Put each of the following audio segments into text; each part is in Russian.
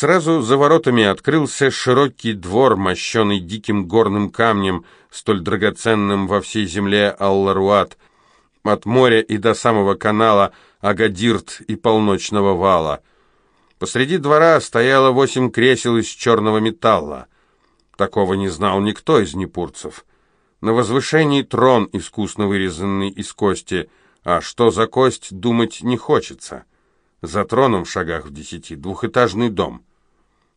Сразу за воротами открылся широкий двор, мощенный диким горным камнем, столь драгоценным во всей земле Алларуат, от моря и до самого канала Агадирт и полночного вала. Посреди двора стояло восемь кресел из черного металла. Такого не знал никто из непурцев. На возвышении трон, искусно вырезанный из кости, а что за кость, думать не хочется. За троном в шагах в десяти двухэтажный дом.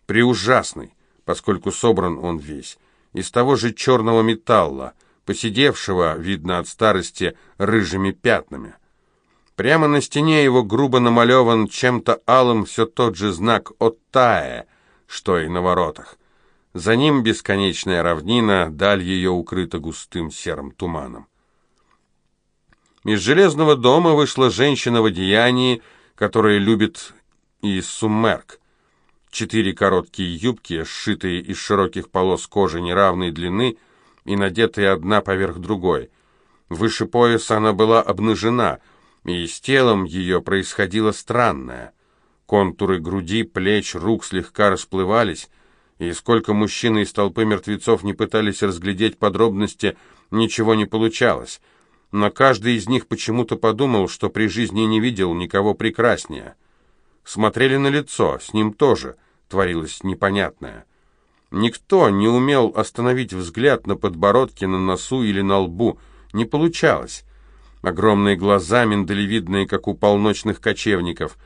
Преужасный, поскольку собран он весь, из того же черного металла, посидевшего, видно от старости, рыжими пятнами. Прямо на стене его грубо намалеван чем-то алым все тот же знак «Оттае», что и на воротах. За ним бесконечная равнина, даль ее укрыта густым серым туманом. Из железного дома вышла женщина в одеянии, которое любит и суммерк. Четыре короткие юбки, сшитые из широких полос кожи неравной длины и надетые одна поверх другой. Выше пояса она была обнажена, и с телом ее происходило странное. Контуры груди, плеч, рук слегка расплывались, и сколько мужчин из толпы мертвецов не пытались разглядеть подробности, ничего не получалось. Но каждый из них почему-то подумал, что при жизни не видел никого прекраснее. Смотрели на лицо, с ним тоже творилось непонятное. Никто не умел остановить взгляд на подбородке, на носу или на лбу. Не получалось. Огромные глаза, миндалевидные, как у полночных кочевников,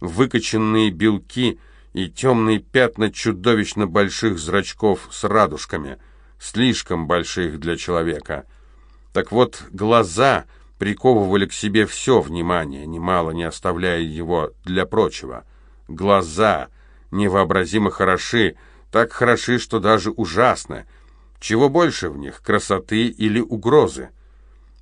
выкоченные белки и темные пятна чудовищно больших зрачков с радужками, слишком больших для человека. Так вот, глаза приковывали к себе все внимание, немало не оставляя его для прочего. Глаза невообразимо хороши, так хороши, что даже ужасно. Чего больше в них, красоты или угрозы?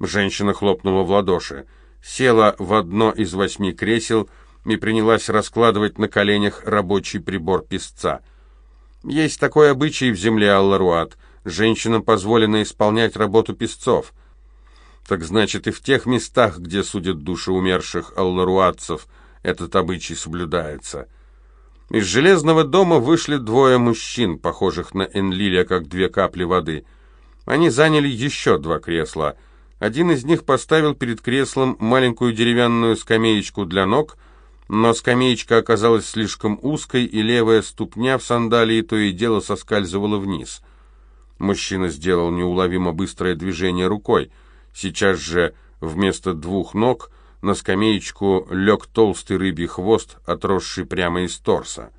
Женщина хлопнула в ладоши, села в одно из восьми кресел и принялась раскладывать на коленях рабочий прибор песца. Есть такой обычай в земле Алларуат. Женщинам позволено исполнять работу песцов. Так значит, и в тех местах, где судят души умерших алларуатцев, этот обычай соблюдается. Из железного дома вышли двое мужчин, похожих на Энлиля, как две капли воды. Они заняли еще два кресла. Один из них поставил перед креслом маленькую деревянную скамеечку для ног, но скамеечка оказалась слишком узкой, и левая ступня в сандалии то и дело соскальзывала вниз. Мужчина сделал неуловимо быстрое движение рукой. Сейчас же вместо двух ног на скамеечку лег толстый рыбий хвост, отросший прямо из торса.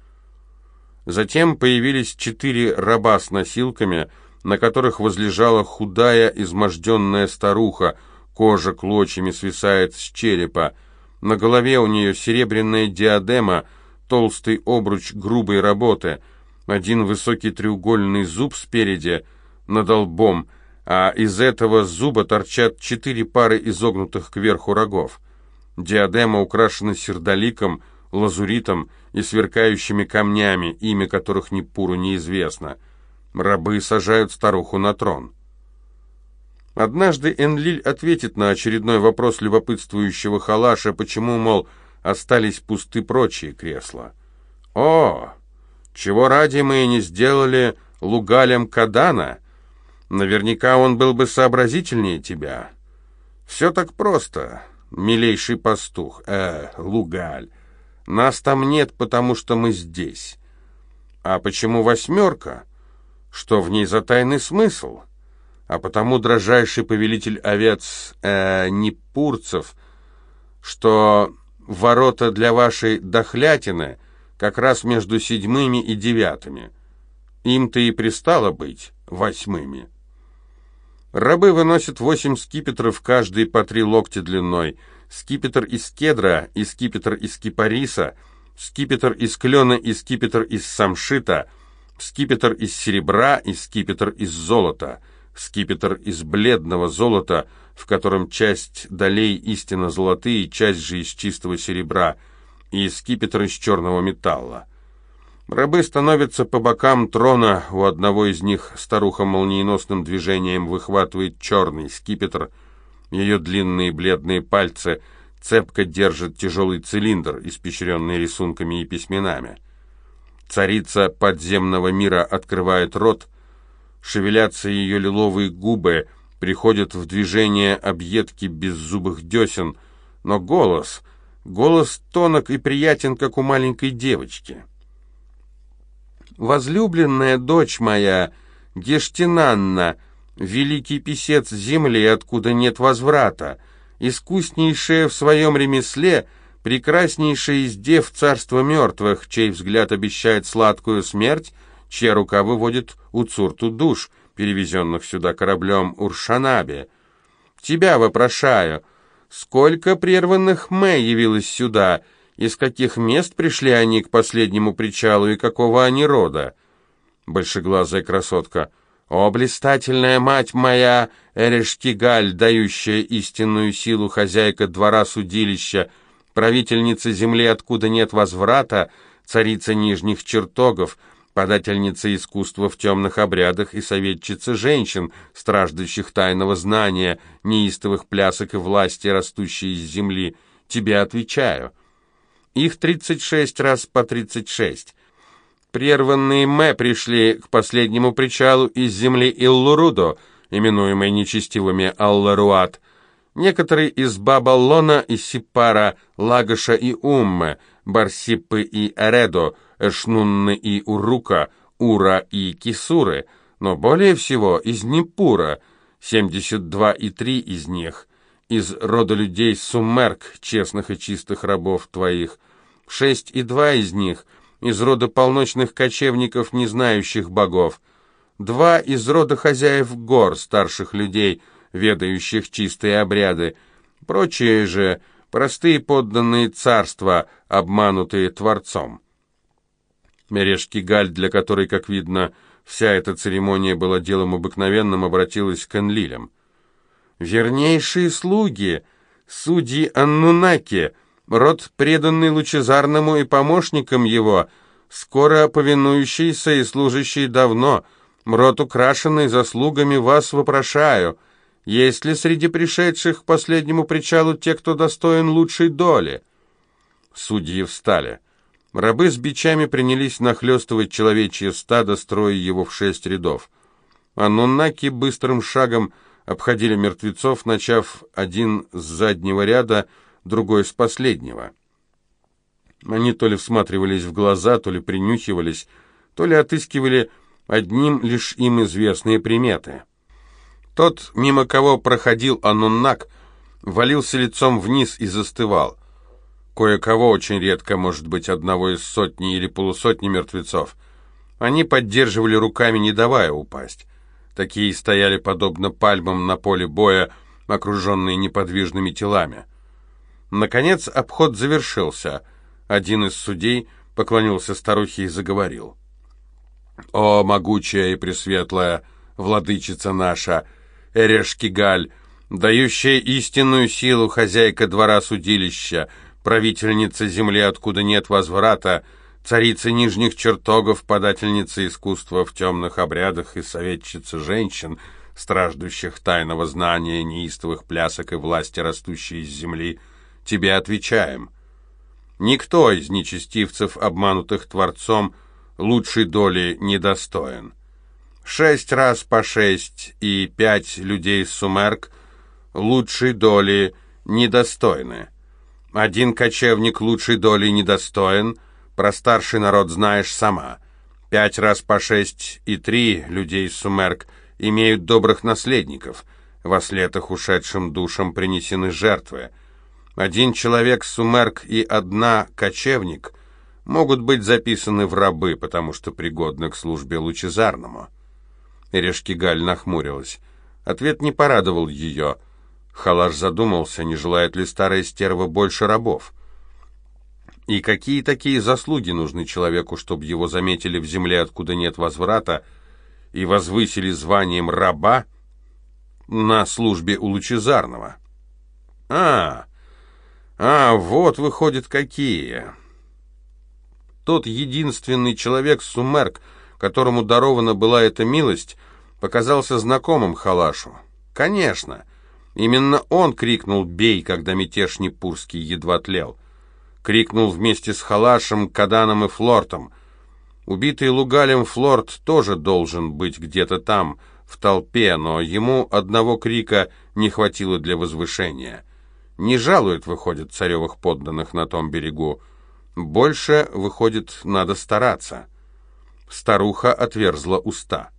Затем появились четыре раба с носилками, на которых возлежала худая, изможденная старуха, кожа клочьями свисает с черепа, на голове у нее серебряная диадема, толстый обруч грубой работы, один высокий треугольный зуб спереди, над лбом, а из этого зуба торчат четыре пары изогнутых кверху рогов. Диадема украшена сердоликом, лазуритом и сверкающими камнями, имя которых ни Пуру неизвестно. Рабы сажают старуху на трон. Однажды Энлиль ответит на очередной вопрос любопытствующего халаша, почему, мол, остались пусты прочие кресла. «О, чего ради мы не сделали Лугалем Кадана? Наверняка он был бы сообразительнее тебя. Все так просто милейший пастух, э, Лугаль. Нас там нет, потому что мы здесь. А почему восьмерка? Что в ней за тайный смысл? А потому, дрожайший повелитель овец, э, Непурцев, что ворота для вашей дохлятины как раз между седьмыми и девятыми. Им-то и пристало быть восьмыми. Рабы выносят восемь скипетров, каждый по три локтя длиной. Скипетр из кедра и скипетр из кипариса, скипетр из клена и скипетр из самшита, скипетр из серебра и скипетр из золота, скипетр из бледного золота, в котором часть долей истинно золотые, часть же из чистого серебра, и скипетр из черного металла. Рабы становятся по бокам трона, у одного из них старуха молниеносным движением выхватывает черный скипетр, ее длинные бледные пальцы цепко держат тяжелый цилиндр, испещренный рисунками и письменами. Царица подземного мира открывает рот, шевелятся ее лиловые губы, приходят в движение объедки беззубых десен, но голос, голос тонок и приятен, как у маленькой девочки. «Возлюбленная дочь моя, Гештинанна, великий писец земли, откуда нет возврата, искуснейшая в своем ремесле, прекраснейшая из дев царства мертвых, чей взгляд обещает сладкую смерть, чья рука выводит у цурту душ, перевезенных сюда кораблем Уршанабе. Тебя вопрошаю, сколько прерванных Мэ явилось сюда, из каких мест пришли они к последнему причалу и какого они рода? Большеглазая красотка — «О, блистательная мать моя, Эрештигаль, дающая истинную силу хозяйка двора судилища, правительница земли, откуда нет возврата, царица нижних чертогов, подательница искусства в темных обрядах и советчица женщин, страждущих тайного знания, неистовых плясок и власти, растущей из земли, тебе отвечаю. Их тридцать шесть раз по тридцать шесть». Прерванные Мэ пришли к последнему причалу из земли Иллурудо, именуемой нечестивыми Алларуат. Некоторые из Бабаллона и Сипара, Лагоша и Умме, Барсипы и Эредо, Эшнунны и Урука, Ура и Кисуры, но более всего из Непура, 72 и 3 из них, из рода людей Сумерк, честных и чистых рабов твоих, 6 и 2 из них — из рода полночных кочевников, не знающих богов, два из рода хозяев гор, старших людей, ведающих чистые обряды, прочие же простые подданные царства, обманутые Творцом. Мережки Галь, для которой, как видно, вся эта церемония была делом обыкновенным, обратилась к Энлилям. «Вернейшие слуги, судьи Аннунаки!» Род, преданный лучезарному и помощникам его, скоро повинующийся и служащий давно, род, украшенный заслугами, вас вопрошаю, есть ли среди пришедших к последнему причалу те, кто достоин лучшей доли?» Судьи встали. Рабы с бичами принялись нахлестывать человечье стадо, строя его в шесть рядов. Ануннаки быстрым шагом обходили мертвецов, начав один с заднего ряда, другой с последнего. Они то ли всматривались в глаза, то ли принюхивались, то ли отыскивали одним лишь им известные приметы. Тот, мимо кого проходил Ануннак, валился лицом вниз и застывал. Кое-кого, очень редко, может быть, одного из сотни или полусотни мертвецов, они поддерживали руками, не давая упасть. Такие стояли подобно пальмам на поле боя, окруженные неподвижными телами. Наконец обход завершился. Один из судей поклонился старухе и заговорил. «О, могучая и пресветлая владычица наша, Эрешкигаль, дающая истинную силу хозяйка двора судилища, правительница земли, откуда нет возврата, царица нижних чертогов, подательница искусства в темных обрядах и советчица женщин, страждущих тайного знания, неистовых плясок и власти, растущей из земли, — тебе отвечаем. Никто из нечестивцев, обманутых Творцом, лучшей доли недостоин. Шесть раз по шесть и пять людей Сумерк лучшей доли недостойны. Один кочевник лучшей доли недостоин, про старший народ знаешь сама. Пять раз по шесть и три людей Сумерк имеют добрых наследников, во след их ушедшим душам принесены жертвы — один человек сумерк и одна кочевник могут быть записаны в рабы, потому что пригодны к службе лучезарному. Эрешкигаль нахмурилась. Ответ не порадовал ее. Халаш задумался, не желает ли старая стерва больше рабов. И какие такие заслуги нужны человеку, чтобы его заметили в земле, откуда нет возврата, и возвысили званием раба на службе у лучезарного? А, а, вот, выходит, какие. Тот единственный человек, Сумерк, которому дарована была эта милость, показался знакомым Халашу. Конечно, именно он крикнул «Бей!», когда мятеж Непурский едва тлел. Крикнул вместе с Халашем, Каданом и Флортом. Убитый Лугалем Флорд тоже должен быть где-то там, в толпе, но ему одного крика не хватило для возвышения. Не жалует, выходит, царевых подданных на том берегу. Больше, выходит, надо стараться. Старуха отверзла уста.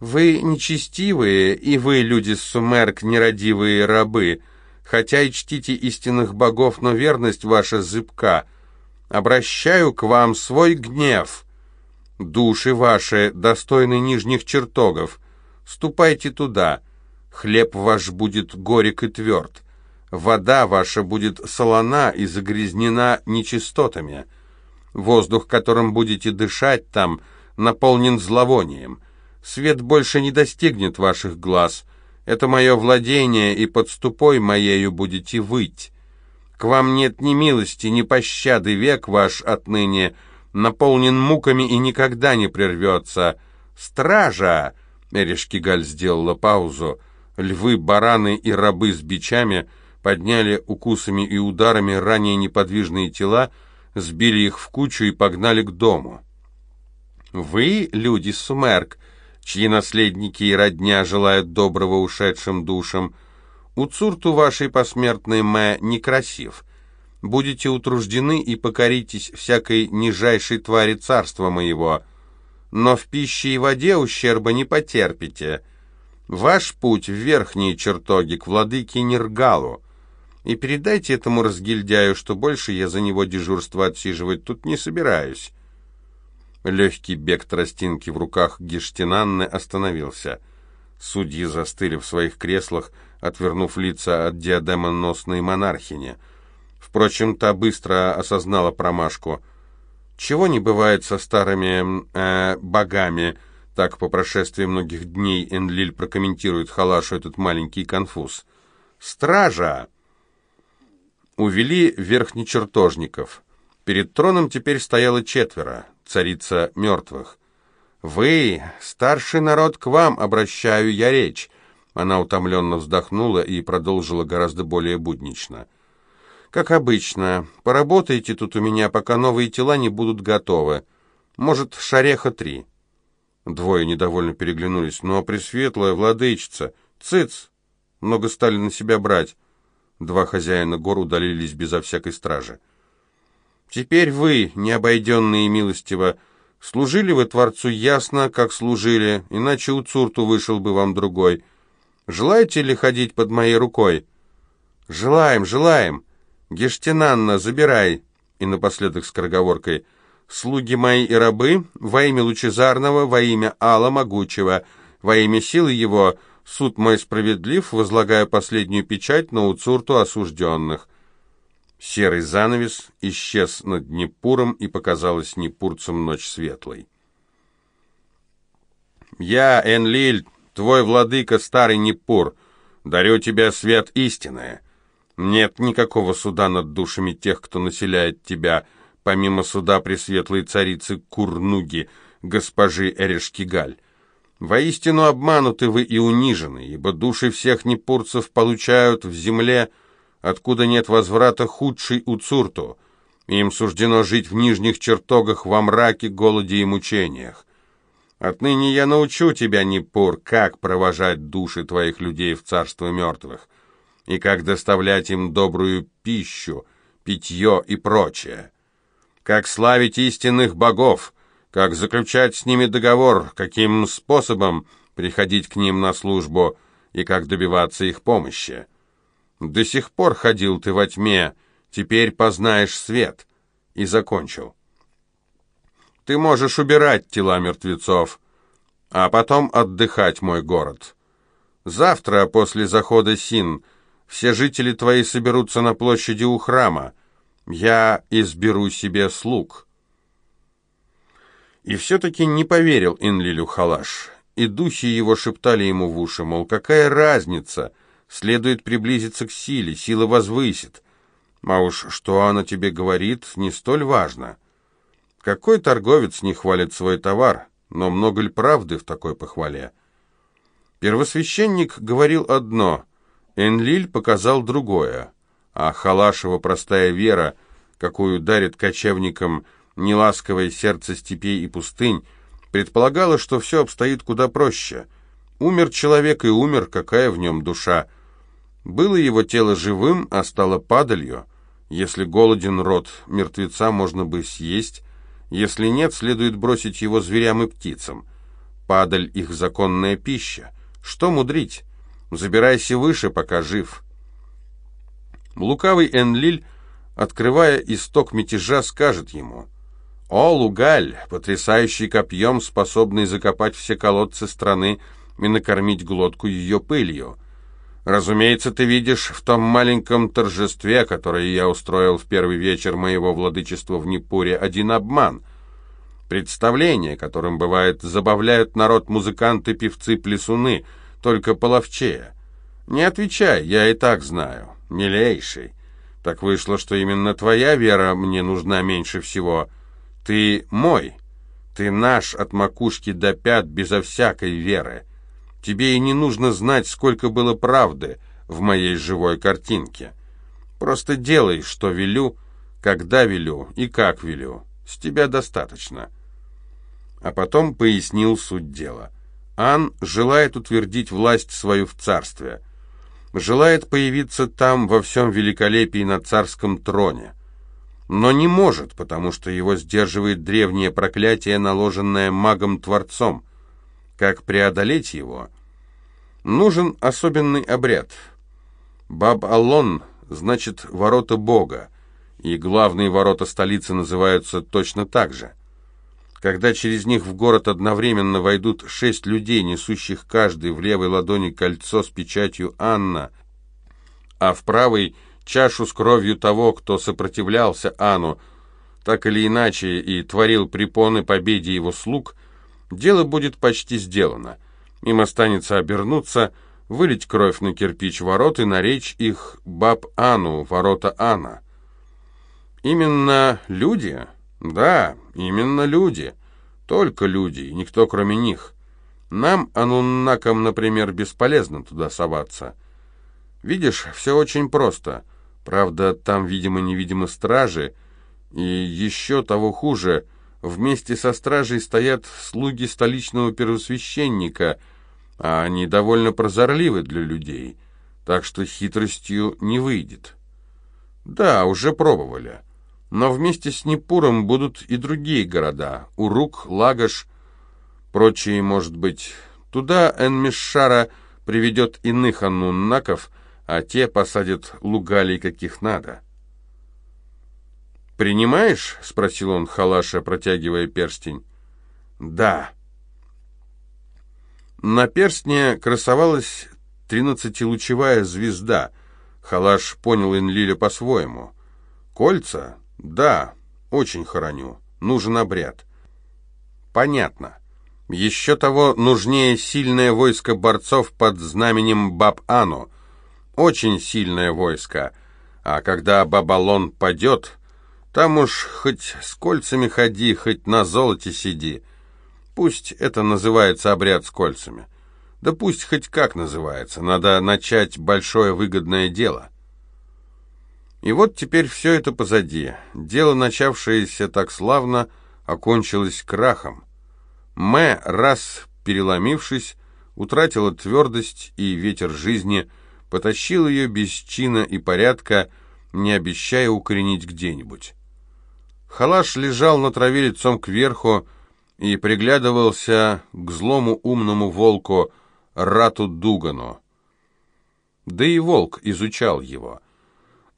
«Вы нечестивые, и вы, люди Сумерк, нерадивые рабы, хотя и чтите истинных богов, но верность ваша зыбка. Обращаю к вам свой гнев. Души ваши достойны нижних чертогов. Ступайте туда. Хлеб ваш будет горек и тверд. Вода ваша будет солона и загрязнена нечистотами. Воздух, которым будете дышать там, наполнен зловонием. Свет больше не достигнет ваших глаз. Это мое владение, и под ступой моею будете выть. К вам нет ни милости, ни пощады, век ваш отныне наполнен муками и никогда не прервется. Стража!» Эришкигаль сделала паузу. Львы, бараны и рабы с бичами подняли укусами и ударами ранее неподвижные тела, сбили их в кучу и погнали к дому. «Вы, люди Сумерк, чьи наследники и родня желают доброго ушедшим душам, у цурту вашей посмертной Мэ некрасив. Будете утруждены и покоритесь всякой нижайшей твари царства моего, но в пище и воде ущерба не потерпите. Ваш путь в верхние чертоги к владыке Нергалу, и передайте этому разгильдяю, что больше я за него дежурство отсиживать тут не собираюсь». Легкий бег тростинки в руках Гештинанны остановился. Судьи застыли в своих креслах, отвернув лица от диадемоносной монархини. Впрочем, та быстро осознала промашку. Чего не бывает со старыми э, богами, так по прошествии многих дней Энлиль прокомментирует Халашу этот маленький конфуз. «Стража!» Увели верхнечертожников. Перед троном теперь стояло четверо, царица мертвых. «Вы, старший народ, к вам обращаю я речь». Она утомленно вздохнула и продолжила гораздо более буднично. «Как обычно, поработайте тут у меня, пока новые тела не будут готовы. Может, шареха три». Двое недовольно переглянулись. «Но, пресветлая владычица, цыц! Много стали на себя брать». Два хозяина гор удалились безо всякой стражи. Теперь вы, необойденные милостиво, служили вы Творцу ясно, как служили, иначе у Цурту вышел бы вам другой. Желаете ли ходить под моей рукой? Желаем, желаем. Гештинанна, забирай. И напоследок скороговоркой. Слуги мои и рабы, во имя Лучезарного, во имя Алла Могучего, во имя силы его, суд мой справедлив, возлагая последнюю печать на Уцурту осужденных. Серый занавес исчез над Днепуром, и показалась Днепурцам ночь светлой. «Я, Энлиль, твой владыка, старый Непур, дарю тебе свет истинное. Нет никакого суда над душами тех, кто населяет тебя, помимо суда пресветлой царицы Курнуги, госпожи Эрешкигаль. Воистину обмануты вы и унижены, ибо души всех непурцев получают в земле откуда нет возврата худший Уцурту. Им суждено жить в нижних чертогах во мраке, голоде и мучениях. Отныне я научу тебя, Непур, как провожать души твоих людей в царство мертвых, и как доставлять им добрую пищу, питье и прочее, как славить истинных богов, как заключать с ними договор, каким способом приходить к ним на службу и как добиваться их помощи. До сих пор ходил ты во тьме, теперь познаешь свет. И закончил. Ты можешь убирать тела мертвецов, а потом отдыхать, мой город. Завтра, после захода Син, все жители твои соберутся на площади у храма. Я изберу себе слуг». И все-таки не поверил Инлилю Халаш, и духи его шептали ему в уши, мол, какая разница — Следует приблизиться к силе, сила возвысит. А уж что она тебе говорит, не столь важно. Какой торговец не хвалит свой товар, но много ли правды в такой похвале? Первосвященник говорил одно, Энлиль показал другое, а Халашева простая вера, какую дарит кочевникам неласковое сердце степей и пустынь, предполагало, что все обстоит куда проще. Умер человек и умер, какая в нем душа. Было его тело живым, а стало падалью. Если голоден рот, мертвеца можно бы съесть, если нет, следует бросить его зверям и птицам. Падаль — их законная пища. Что мудрить? Забирайся выше, пока жив. Лукавый Энлиль, открывая исток мятежа, скажет ему, «О, Лугаль, потрясающий копьем, способный закопать все колодцы страны и накормить глотку ее пылью. Разумеется, ты видишь в том маленьком торжестве, которое я устроил в первый вечер моего владычества в Непуре, один обман. Представление, которым, бывает, забавляют народ музыканты, певцы, плясуны, только половчее. Не отвечай, я и так знаю, милейший. Так вышло, что именно твоя вера мне нужна меньше всего. Ты мой, ты наш от макушки до пят безо всякой веры». Тебе и не нужно знать, сколько было правды в моей живой картинке. Просто делай, что велю, когда велю и как велю. С тебя достаточно». А потом пояснил суть дела. Ан желает утвердить власть свою в царстве. Желает появиться там во всем великолепии на царском троне. Но не может, потому что его сдерживает древнее проклятие, наложенное магом-творцом. Как преодолеть его? Нужен особенный обряд. Баб-Аллон значит «ворота Бога», и главные ворота столицы называются точно так же. Когда через них в город одновременно войдут шесть людей, несущих каждый в левой ладони кольцо с печатью «Анна», а в правой — чашу с кровью того, кто сопротивлялся Анну, так или иначе и творил препоны победе его слуг, дело будет почти сделано. Им останется обернуться, вылить кровь на кирпич ворот и наречь их Баб-Ану, ворота Ана. Именно люди? Да, именно люди. Только люди, никто кроме них. Нам, ануннакам, например, бесполезно туда соваться. Видишь, все очень просто. Правда, там, видимо-невидимо, стражи, и еще того хуже, вместе со стражей стоят слуги столичного первосвященника — а они довольно прозорливы для людей, так что хитростью не выйдет. Да, уже пробовали. Но вместе с Непуром будут и другие города. Урук, Лагаш, прочие, может быть. Туда Энмишара приведет иных аннуннаков, а те посадят лугалей каких надо. «Принимаешь?» — спросил он Халаша, протягивая перстень. «Да». На перстне красовалась тринадцатилучевая звезда. Халаш понял Энлиля по-своему. Кольца? Да, очень хороню. Нужен обряд. Понятно. Еще того нужнее сильное войско борцов под знаменем Баб-Ану. Очень сильное войско. А когда Бабалон падет, там уж хоть с кольцами ходи, хоть на золоте сиди — Пусть это называется обряд с кольцами. Да пусть хоть как называется, надо начать большое выгодное дело. И вот теперь все это позади. Дело, начавшееся так славно, окончилось крахом. Мэ, раз переломившись, утратила твердость, и ветер жизни потащил ее без чина и порядка, не обещая укоренить где-нибудь. Халаш лежал на траве лицом кверху, и приглядывался к злому умному волку Рату Дугану. Да и волк изучал его.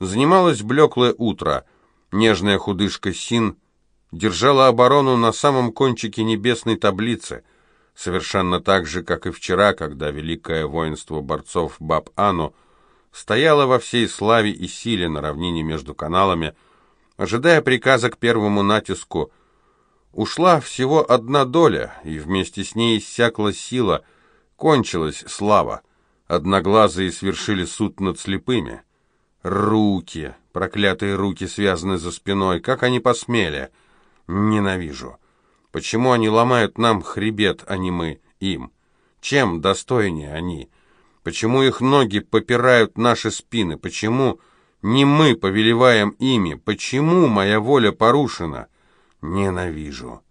Занималось блеклое утро. Нежная худышка Син держала оборону на самом кончике небесной таблицы, совершенно так же, как и вчера, когда великое воинство борцов Баб-Ану стояло во всей славе и силе на равнине между каналами, ожидая приказа к первому натиску – Ушла всего одна доля, и вместе с ней иссякла сила, кончилась слава. Одноглазые свершили суд над слепыми. Руки, проклятые руки, связаны за спиной, как они посмели? Ненавижу. Почему они ломают нам хребет, а не мы им? Чем достойнее они? Почему их ноги попирают наши спины? Почему не мы повелеваем ими? Почему моя воля порушена?» Ненавижу.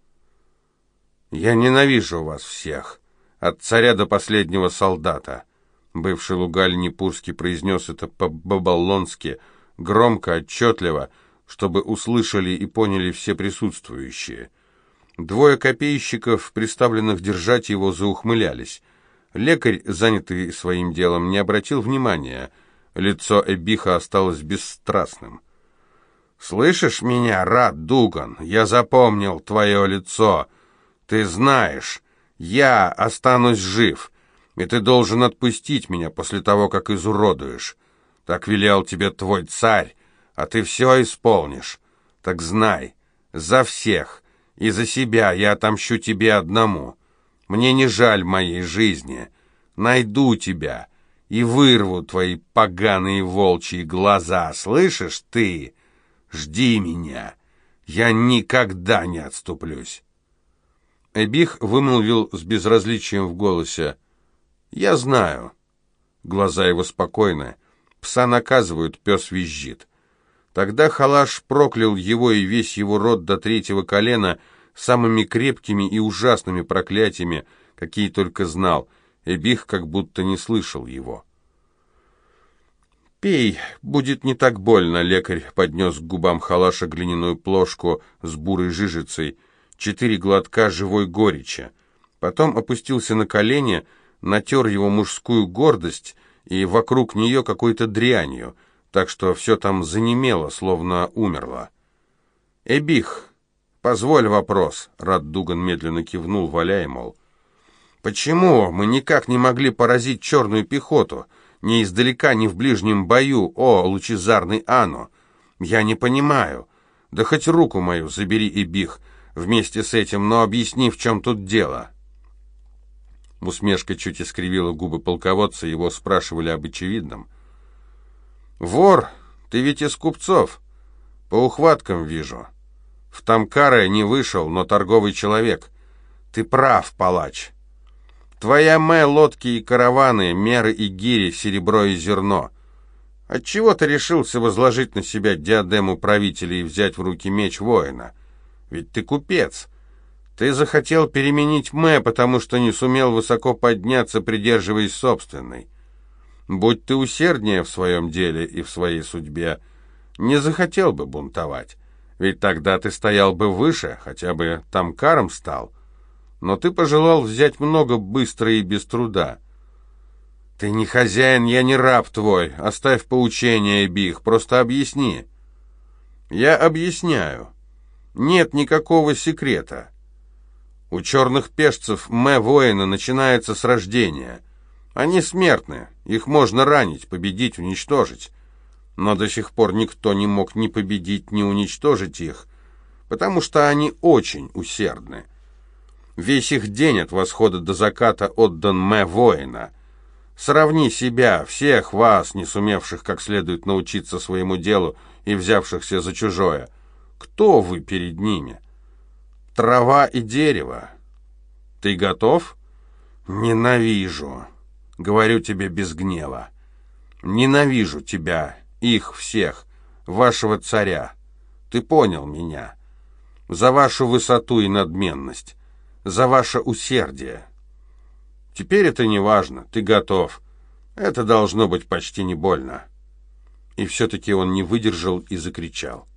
Я ненавижу вас всех, от царя до последнего солдата. Бывший Лугаль Непурский произнес это по-бабалонски, громко, отчетливо, чтобы услышали и поняли все присутствующие. Двое копейщиков, приставленных держать его, заухмылялись. Лекарь, занятый своим делом, не обратил внимания. Лицо Эбиха осталось бесстрастным. «Слышишь меня, Рад Дуган? Я запомнил твое лицо. Ты знаешь, я останусь жив, и ты должен отпустить меня после того, как изуродуешь. Так велел тебе твой царь, а ты все исполнишь. Так знай, за всех и за себя я отомщу тебе одному. Мне не жаль моей жизни. Найду тебя и вырву твои поганые волчьи глаза, слышишь ты? Жди меня, я никогда не отступлюсь». Эбих вымолвил с безразличием в голосе. «Я знаю». Глаза его спокойны. Пса наказывают, пес визжит. Тогда Халаш проклял его и весь его род до третьего колена самыми крепкими и ужасными проклятиями, какие только знал. Эбих как будто не слышал его. «Пей, будет не так больно», — лекарь поднес к губам Халаша глиняную плошку с бурой жижицей четыре глотка живой горечи. Потом опустился на колени, натер его мужскую гордость и вокруг нее какой-то дрянью, так что все там занемело, словно умерло. «Эбих, позволь вопрос», — Раддуган медленно кивнул, валяя, мол. «Почему мы никак не могли поразить черную пехоту? Ни издалека, ни в ближнем бою, о, лучезарный Ану! Я не понимаю. Да хоть руку мою забери, Эбих, вместе с этим, но объясни, в чем тут дело». Усмешка чуть искривила губы полководца, его спрашивали об очевидном. «Вор, ты ведь из купцов. По ухваткам вижу. В Тамкаре не вышел, но торговый человек. Ты прав, палач. Твоя мэ, лодки и караваны, меры и гири, серебро и зерно. Отчего ты решился возложить на себя диадему правителя и взять в руки меч воина?» Ведь ты купец. Ты захотел переменить Мэ, потому что не сумел высоко подняться, придерживаясь собственной. Будь ты усерднее в своем деле и в своей судьбе, не захотел бы бунтовать. Ведь тогда ты стоял бы выше, хотя бы тамкаром стал. Но ты пожелал взять много быстро и без труда. Ты не хозяин, я не раб твой. Оставь поучение, Бих, просто объясни. Я объясняю. Нет никакого секрета. У черных пешцев мэ-воина начинается с рождения. Они смертны, их можно ранить, победить, уничтожить. Но до сих пор никто не мог ни победить, ни уничтожить их, потому что они очень усердны. Весь их день от восхода до заката отдан мэ-воина. Сравни себя, всех вас, не сумевших как следует научиться своему делу и взявшихся за чужое. Кто вы перед ними? Трава и дерево. Ты готов? Ненавижу. Говорю тебе без гнева. Ненавижу тебя, их всех, вашего царя. Ты понял меня. За вашу высоту и надменность, за ваше усердие. Теперь это не важно, ты готов. Это должно быть почти не больно. И все-таки он не выдержал и закричал.